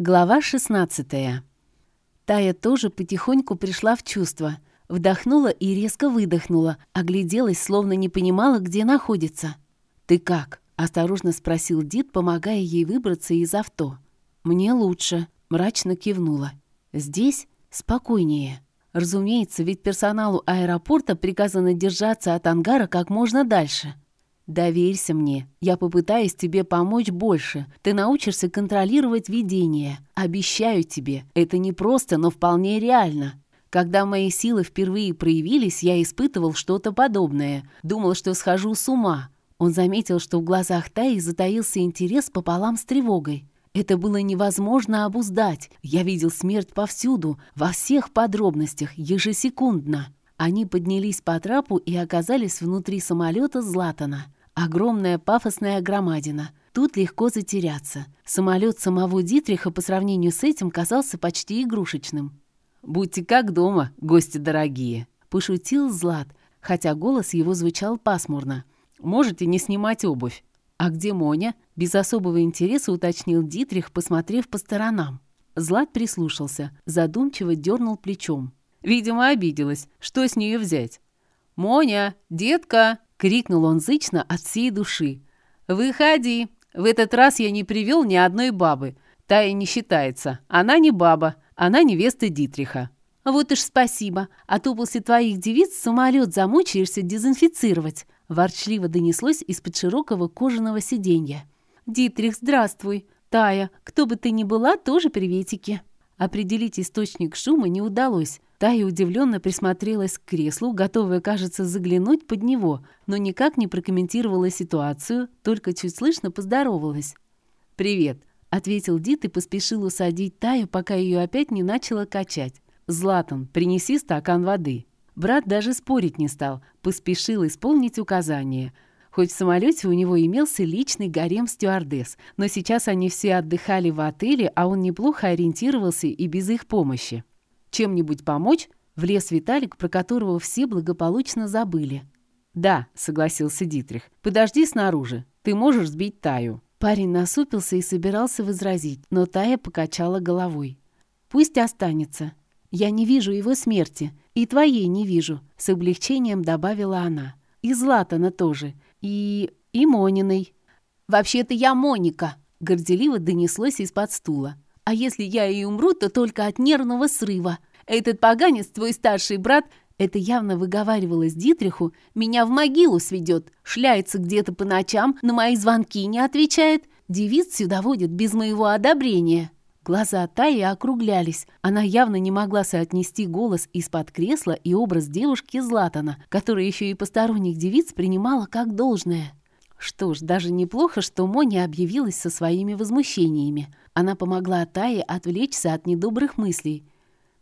Глава 16 Тая тоже потихоньку пришла в чувство. Вдохнула и резко выдохнула, огляделась, словно не понимала, где находится. «Ты как?» — осторожно спросил Дид, помогая ей выбраться из авто. «Мне лучше», — мрачно кивнула. «Здесь спокойнее». Разумеется, ведь персоналу аэропорта приказано держаться от ангара как можно дальше. «Доверься мне. Я попытаюсь тебе помочь больше. Ты научишься контролировать видение. Обещаю тебе. Это не просто, но вполне реально. Когда мои силы впервые проявились, я испытывал что-то подобное. Думал, что схожу с ума». Он заметил, что в глазах Таи затаился интерес пополам с тревогой. Это было невозможно обуздать. Я видел смерть повсюду, во всех подробностях, ежесекундно. Они поднялись по трапу и оказались внутри самолета Златана. Огромная пафосная громадина. Тут легко затеряться. Самолет самого Дитриха по сравнению с этим казался почти игрушечным. «Будьте как дома, гости дорогие», — пошутил Злат, хотя голос его звучал пасмурно. «Можете не снимать обувь». «А где Моня?» — без особого интереса уточнил Дитрих, посмотрев по сторонам. Злат прислушался, задумчиво дернул плечом. «Видимо, обиделась. Что с нее взять?» «Моня, детка!» — крикнул он зычно от всей души. «Выходи! В этот раз я не привел ни одной бабы. Тая не считается. Она не баба, она невеста Дитриха». «Вот уж спасибо, а то после твоих девиц самолет замучаешься дезинфицировать», ворчливо донеслось из-под широкого кожаного сиденья. «Дитрих, здравствуй! Тая, кто бы ты ни была, тоже приветики!» Определить источник шума не удалось. Тая удивленно присмотрелась к креслу, готовая, кажется, заглянуть под него, но никак не прокомментировала ситуацию, только чуть слышно поздоровалась. «Привет», — ответил Дит и поспешил усадить Таю, пока ее опять не начало качать. «Златан, принеси стакан воды». Брат даже спорить не стал, поспешил исполнить указание. Хоть в самолете у него имелся личный гарем стюардесс, но сейчас они все отдыхали в отеле, а он неплохо ориентировался и без их помощи чем-нибудь помочь?» Влез Виталик, про которого все благополучно забыли. «Да», — согласился Дитрих. «Подожди снаружи. Ты можешь сбить Таю». Парень насупился и собирался возразить, но Тая покачала головой. «Пусть останется. Я не вижу его смерти. И твоей не вижу», — с облегчением добавила она. «И Златана тоже. И... и Мониной». «Вообще-то я Моника», — горделиво донеслось из-под стула. А если я и умру, то только от нервного срыва. Этот поганец, твой старший брат, это явно выговаривалось Дитриху, меня в могилу сведет, шляется где-то по ночам, на мои звонки не отвечает, девиц сюда водит без моего одобрения». Глаза Таи округлялись. Она явно не могла соотнести голос из-под кресла и образ девушки Златана, которая еще и посторонних девиц принимала как должное. Что ж, даже неплохо, что Моня объявилась со своими возмущениями. Она помогла Тае отвлечься от недобрых мыслей.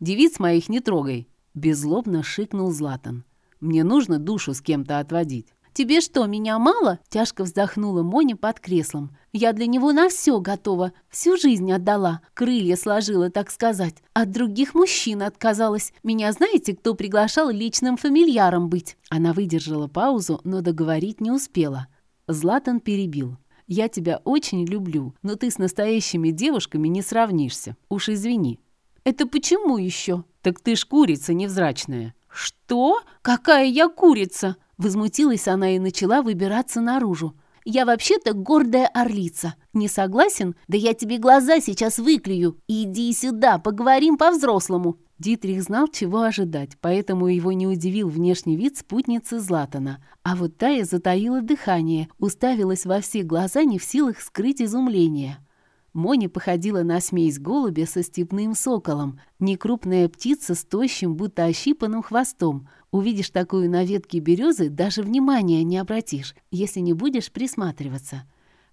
«Девиц моих не трогай!» — беззлобно шикнул Златан. «Мне нужно душу с кем-то отводить». «Тебе что, меня мало?» — тяжко вздохнула Моня под креслом. «Я для него на все готова, всю жизнь отдала, крылья сложила, так сказать. От других мужчин отказалась. Меня знаете, кто приглашал личным фамильяром быть?» Она выдержала паузу, но договорить не успела. Златан перебил. «Я тебя очень люблю, но ты с настоящими девушками не сравнишься. Уж извини». «Это почему еще?» «Так ты ж курица невзрачная». «Что? Какая я курица?» Возмутилась она и начала выбираться наружу. «Я вообще-то гордая орлица. Не согласен? Да я тебе глаза сейчас выклюю. Иди сюда, поговорим по-взрослому». Дитрих знал, чего ожидать, поэтому его не удивил внешний вид спутницы Златана. А вот Тая затаила дыхание, уставилась во все глаза, не в силах скрыть изумление. Моня походила на смесь голубя со степным соколом. Некрупная птица с тощим, будто ощипанным хвостом. Увидишь такую на ветке березы, даже внимания не обратишь, если не будешь присматриваться.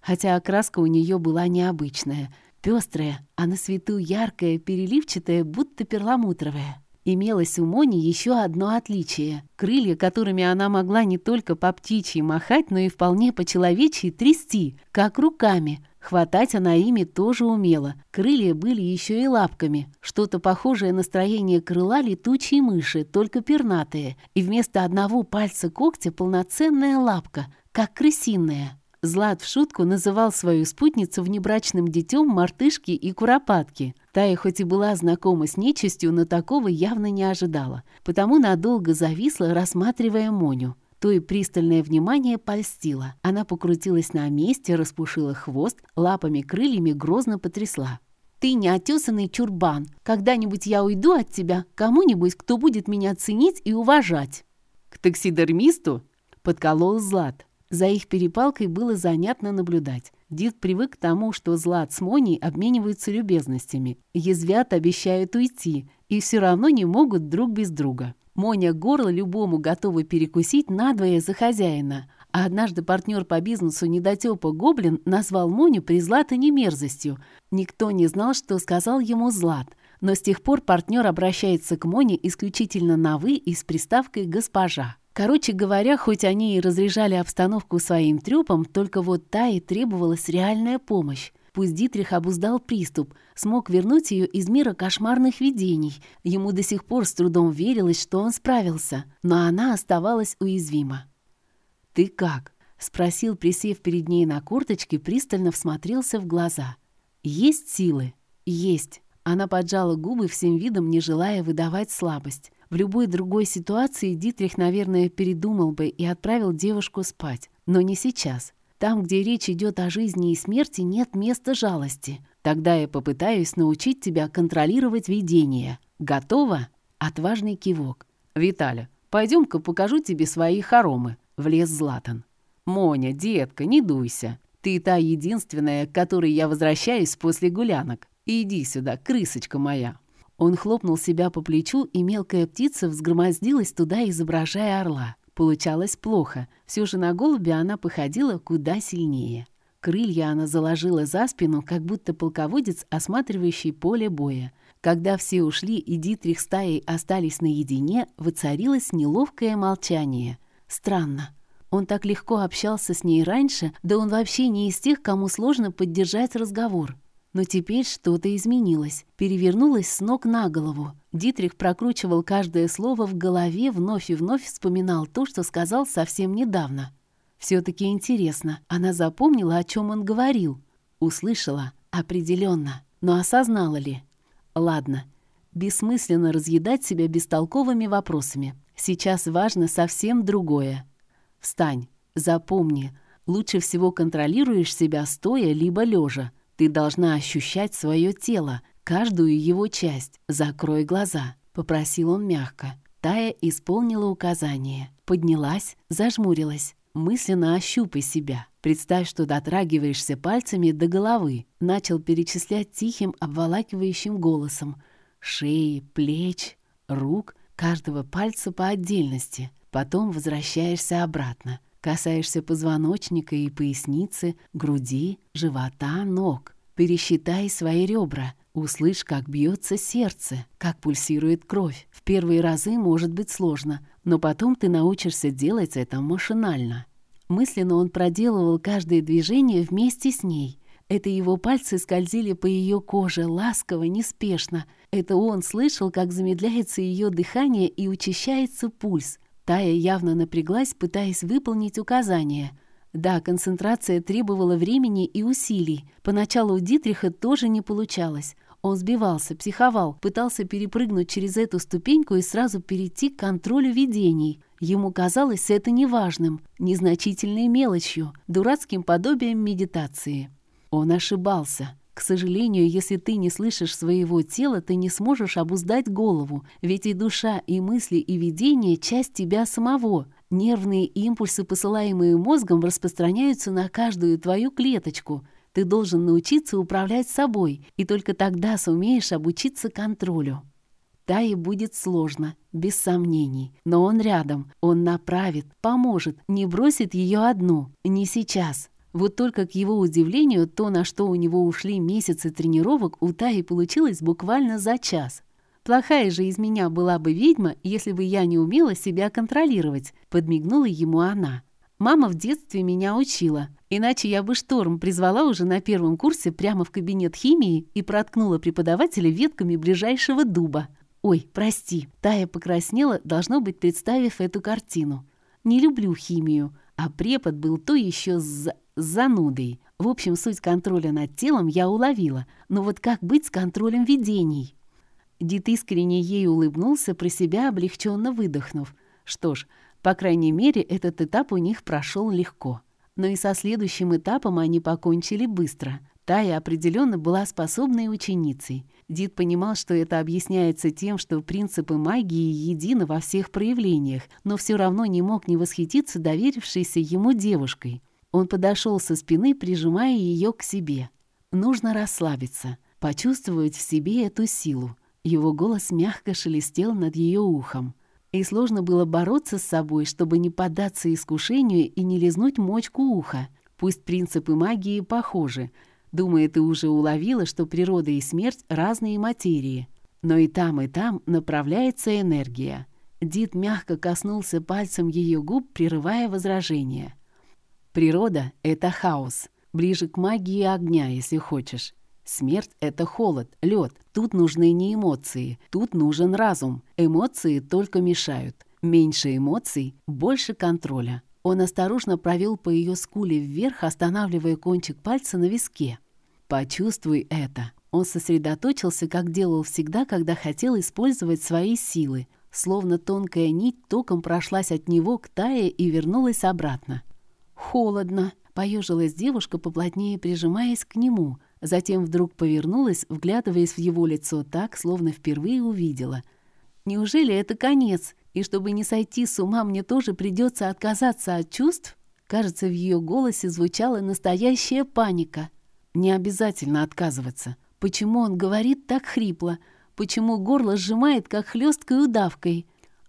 Хотя окраска у нее была необычная — Пестрая, а на свету яркая, переливчатая, будто перламутровая. Имелось у Мони еще одно отличие. Крылья, которыми она могла не только по птичьи махать, но и вполне по-человечьи трясти, как руками. Хватать она ими тоже умела. Крылья были еще и лапками. Что-то похожее на строение крыла летучей мыши, только пернатые. И вместо одного пальца когтя полноценная лапка, как крысиная. Злат в шутку называл свою спутницу внебрачным детем мартышки и куропатки. Тая хоть и была знакома с нечистью, но такого явно не ожидала, потому надолго зависла, рассматривая Моню. То и пристальное внимание польстило. Она покрутилась на месте, распушила хвост, лапами-крыльями грозно потрясла. «Ты неотесанный чурбан. Когда-нибудь я уйду от тебя, кому-нибудь, кто будет меня ценить и уважать». «К таксидермисту?» — подколол Злат. За их перепалкой было занятно наблюдать. Дид привык к тому, что Злат с Моней обмениваются любезностями, язвят, обещают уйти, и все равно не могут друг без друга. Моня горло любому готова перекусить надвое за хозяина. А однажды партнер по бизнесу недотепа Гоблин назвал Моню при Златане мерзостью. Никто не знал, что сказал ему Злат. Но с тех пор партнер обращается к Моне исключительно на «вы» и с приставкой «госпожа». Короче говоря, хоть они и разряжали обстановку своим трёпом, только вот та и требовалась реальная помощь. Пусть Дитрих обуздал приступ, смог вернуть ее из мира кошмарных видений. Ему до сих пор с трудом верилось, что он справился, но она оставалась уязвима. «Ты как?» — спросил, присев перед ней на корточке, пристально всмотрелся в глаза. «Есть силы?» «Есть». Она поджала губы всем видом, не желая выдавать слабость. В любой другой ситуации Дитрих, наверное, передумал бы и отправил девушку спать. Но не сейчас. Там, где речь идет о жизни и смерти, нет места жалости. Тогда я попытаюсь научить тебя контролировать видение. Готово? Отважный кивок. Виталя, пойдем-ка покажу тебе свои хоромы. Влез Златан. Моня, детка, не дуйся. Ты та единственная, к которой я возвращаюсь после гулянок. Иди сюда, крысочка моя. Он хлопнул себя по плечу, и мелкая птица взгромоздилась туда, изображая орла. Получалось плохо. Все же на голубя она походила куда сильнее. Крылья она заложила за спину, как будто полководец, осматривающий поле боя. Когда все ушли и Дитрих с Таей остались наедине, воцарилось неловкое молчание. Странно. Он так легко общался с ней раньше, да он вообще не из тех, кому сложно поддержать разговор. Но теперь что-то изменилось, перевернулось с ног на голову. Дитрих прокручивал каждое слово в голове, вновь и вновь вспоминал то, что сказал совсем недавно. Все-таки интересно, она запомнила, о чем он говорил? Услышала? Определенно. Но осознала ли? Ладно, бессмысленно разъедать себя бестолковыми вопросами. Сейчас важно совсем другое. Встань, запомни, лучше всего контролируешь себя стоя либо лежа. Ты должна ощущать свое тело, каждую его часть. Закрой глаза», — попросил он мягко. Тая исполнила указание. Поднялась, зажмурилась. Мысленно ощупай себя. Представь, что дотрагиваешься пальцами до головы. Начал перечислять тихим, обволакивающим голосом. Шеи, плеч, рук, каждого пальца по отдельности. Потом возвращаешься обратно. Касаешься позвоночника и поясницы, груди, живота, ног. Пересчитай свои ребра. Услышь, как бьется сердце, как пульсирует кровь. В первые разы может быть сложно, но потом ты научишься делать это машинально. Мысленно он проделывал каждое движение вместе с ней. Это его пальцы скользили по ее коже, ласково, неспешно. Это он слышал, как замедляется ее дыхание и учащается пульс. Тая явно напряглась, пытаясь выполнить указания. Да, концентрация требовала времени и усилий. Поначалу у Дитриха тоже не получалось. Он сбивался, психовал, пытался перепрыгнуть через эту ступеньку и сразу перейти к контролю видений. Ему казалось это неважным, незначительной мелочью, дурацким подобием медитации. Он ошибался. К сожалению, если ты не слышишь своего тела, ты не сможешь обуздать голову, ведь и душа, и мысли, и видение — часть тебя самого. Нервные импульсы, посылаемые мозгом, распространяются на каждую твою клеточку. Ты должен научиться управлять собой, и только тогда сумеешь обучиться контролю. Тае будет сложно, без сомнений, но он рядом, он направит, поможет, не бросит ее одну, не сейчас. Вот только к его удивлению, то, на что у него ушли месяцы тренировок, у Таи получилось буквально за час. «Плохая же из меня была бы ведьма, если бы я не умела себя контролировать», — подмигнула ему она. «Мама в детстве меня учила, иначе я бы шторм призвала уже на первом курсе прямо в кабинет химии и проткнула преподавателя ветками ближайшего дуба. Ой, прости, Тая покраснела, должно быть, представив эту картину. Не люблю химию, а препод был то еще за... с занудой. В общем, суть контроля над телом я уловила, но вот как быть с контролем видений? Дид искренне ей улыбнулся, про себя облегченно выдохнув. Что ж, по крайней мере, этот этап у них прошел легко. Но и со следующим этапом они покончили быстро. Тая определенно была способной ученицей. Дид понимал, что это объясняется тем, что принципы магии едины во всех проявлениях, но все равно не мог не восхититься доверившейся ему девушкой. Он подошел со спины, прижимая ее к себе. Нужно расслабиться, почувствовать в себе эту силу. Его голос мягко шелестел над ее ухом. И сложно было бороться с собой, чтобы не поддаться искушению и не лизнуть мочку уха. Пусть принципы магии похожи — Думаю, ты уже уловила, что природа и смерть — разные материи. Но и там, и там направляется энергия. Дид мягко коснулся пальцем ее губ, прерывая возражение. Природа — это хаос. Ближе к магии огня, если хочешь. Смерть — это холод, лед. Тут нужны не эмоции, тут нужен разум. Эмоции только мешают. Меньше эмоций, больше контроля. Он осторожно провел по ее скуле вверх, останавливая кончик пальца на виске. Почувствуй это. Он сосредоточился, как делал всегда, когда хотел использовать свои силы. Словно тонкая нить током прошлась от него к Тае и вернулась обратно. «Холодно», — поежилась девушка, поплотнее прижимаясь к нему. Затем вдруг повернулась, вглядываясь в его лицо так, словно впервые увидела. «Неужели это конец? И чтобы не сойти с ума, мне тоже придется отказаться от чувств?» Кажется, в ее голосе звучала настоящая паника — не обязательно отказываться. Почему он говорит так хрипло? Почему горло сжимает, как хлесткой удавкой?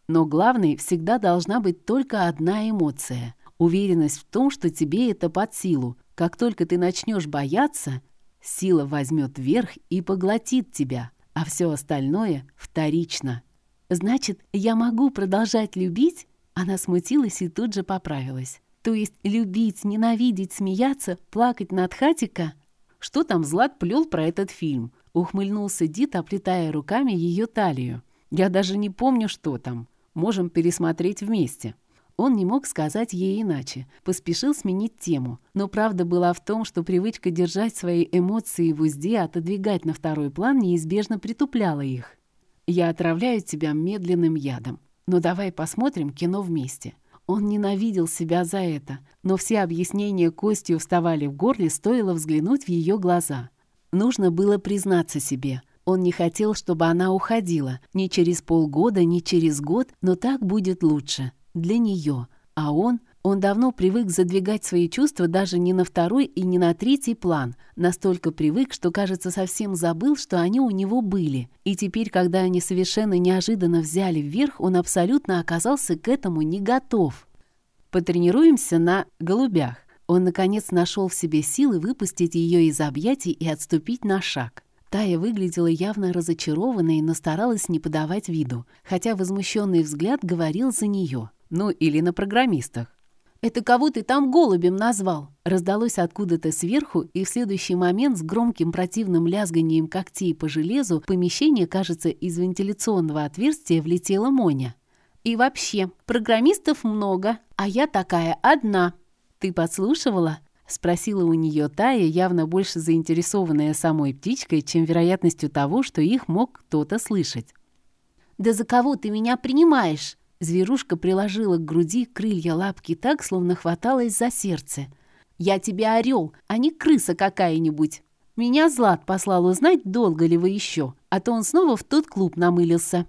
Но главной всегда должна быть только одна эмоция. Уверенность в том, что тебе это под силу. Как только ты начнешь бояться, сила возьмет верх и поглотит тебя, а все остальное вторично. Значит, я могу продолжать любить? Она смутилась и тут же поправилась. То есть любить, ненавидеть, смеяться, плакать над хатика — что там Злат плел про этот фильм? Ухмыльнулся Дит, оплетая руками ее талию. Я даже не помню, что там. Можем пересмотреть вместе. Он не мог сказать ей иначе, поспешил сменить тему. Но правда была в том, что привычка держать свои эмоции в узде, отодвигать на второй план, неизбежно притупляла их. «Я отравляю тебя медленным ядом. Но давай посмотрим кино вместе. Он ненавидел себя за это, но все объяснения Костью вставали в горле, стоило взглянуть в ее глаза. Нужно было признаться себе. Он не хотел, чтобы она уходила. Ни через полгода, ни через год, но так будет лучше. Для нее. А он он давно привык задвигать свои чувства даже не на второй и не на третий план, настолько привык, что, кажется, совсем забыл, что они у него были. И теперь, когда они совершенно неожиданно взяли вверх, он абсолютно оказался к этому не готов. «Потренируемся на голубях». Он, наконец, нашел в себе силы выпустить ее из объятий и отступить на шаг. Тая выглядела явно разочарованной, но старалась не подавать виду, хотя возмущенный взгляд говорил за нее. Ну, или на программистах. «Это кого ты там голубем назвал?» Раздалось откуда-то сверху, и в следующий момент с громким противным лязганием когтей по железу в помещение, кажется, из вентиляционного отверстия влетела Моня. «И вообще, программистов много, а я такая одна». «Ты подслушивала?» — спросила у нее Тая, явно больше заинтересованная самой птичкой, чем вероятностью того, что их мог кто-то слышать. «Да за кого ты меня принимаешь?» Зверушка приложила к груди крылья лапки так, словно хваталась за сердце. «Я тебе орел, а не крыса какая-нибудь. Меня Злат послал узнать, долго ли вы еще, а то он снова в тот клуб намылился».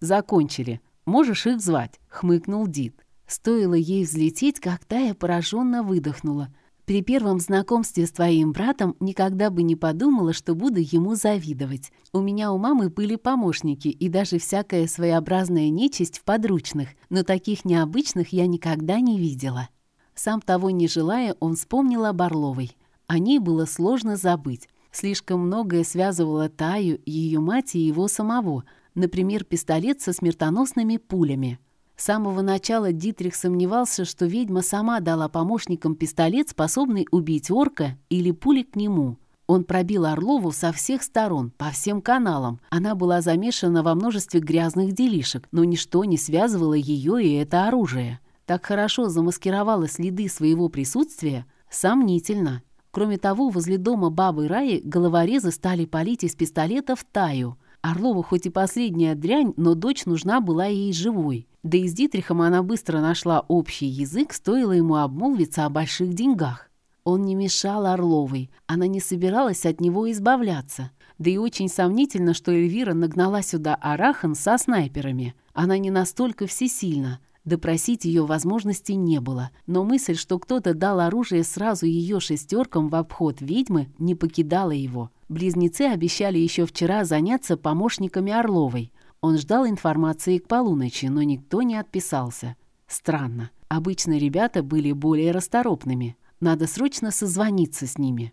«Закончили. Можешь их звать», — хмыкнул Дид. Стоило ей взлететь, как Тая пораженно выдохнула. При первом знакомстве с твоим братом никогда бы не подумала, что буду ему завидовать. У меня у мамы были помощники и даже всякая своеобразная нечисть в подручных, но таких необычных я никогда не видела. Сам того не желая, он вспомнил о Орловой. О ней было сложно забыть. Слишком многое связывало Таю, ее мать и его самого. Например, пистолет со смертоносными пулями. С самого начала Дитрих сомневался, что ведьма сама дала помощникам пистолет, способный убить орка или пули к нему. Он пробил Орлову со всех сторон, по всем каналам. Она была замешана во множестве грязных делишек, но ничто не связывало ее и это оружие. Так хорошо замаскировала следы своего присутствия, Сомнительно. Кроме того, возле дома бабы Раи головорезы стали палить из пистолетов Таю. Орлова хоть и последняя дрянь, но дочь нужна была ей живой. Да и с Дитрихом она быстро нашла общий язык, стоило ему обмолвиться о больших деньгах. Он не мешал Орловой, она не собиралась от него избавляться. Да и очень сомнительно, что Эльвира нагнала сюда Арахан со снайперами. Она не настолько всесильна. Допросить ее возможности не было, но мысль, что кто-то дал оружие сразу ее шестеркам в обход ведьмы, не покидала его. Близнецы обещали еще вчера заняться помощниками Орловой. Он ждал информации к полуночи, но никто не отписался. Странно. Обычно ребята были более расторопными. Надо срочно созвониться с ними.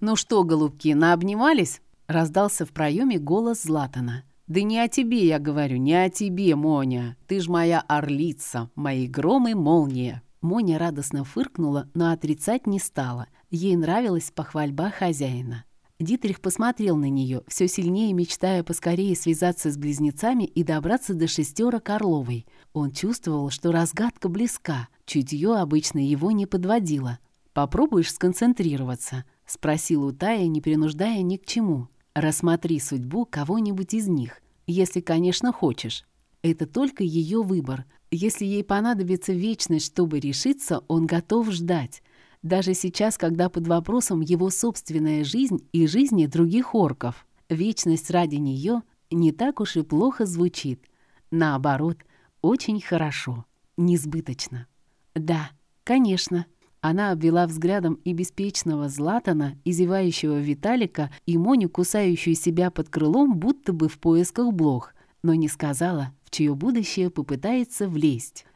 «Ну что, голубки, наобнимались?» Раздался в проеме голос Златана. «Да не о тебе я говорю, не о тебе, Моня. Ты ж моя орлица, мои громы молния». Моня радостно фыркнула, но отрицать не стала. Ей нравилась похвальба хозяина. Дитрих посмотрел на нее, все сильнее мечтая поскорее связаться с близнецами и добраться до шестерок Орловой. Он чувствовал, что разгадка близка, чутье обычно его не подводило. «Попробуешь сконцентрироваться?» — спросил Утая, не принуждая ни к чему. Рассмотри судьбу кого-нибудь из них, если, конечно, хочешь. Это только ее выбор. Если ей понадобится вечность, чтобы решиться, он готов ждать. Даже сейчас, когда под вопросом его собственная жизнь и жизни других орков. Вечность ради нее не так уж и плохо звучит. Наоборот, очень хорошо, несбыточно. Да, конечно, она обвела взглядом и беспечного Златана, и зевающего Виталика, и Моню, кусающую себя под крылом, будто бы в поисках блох, но не сказала, в чье будущее попытается влезть.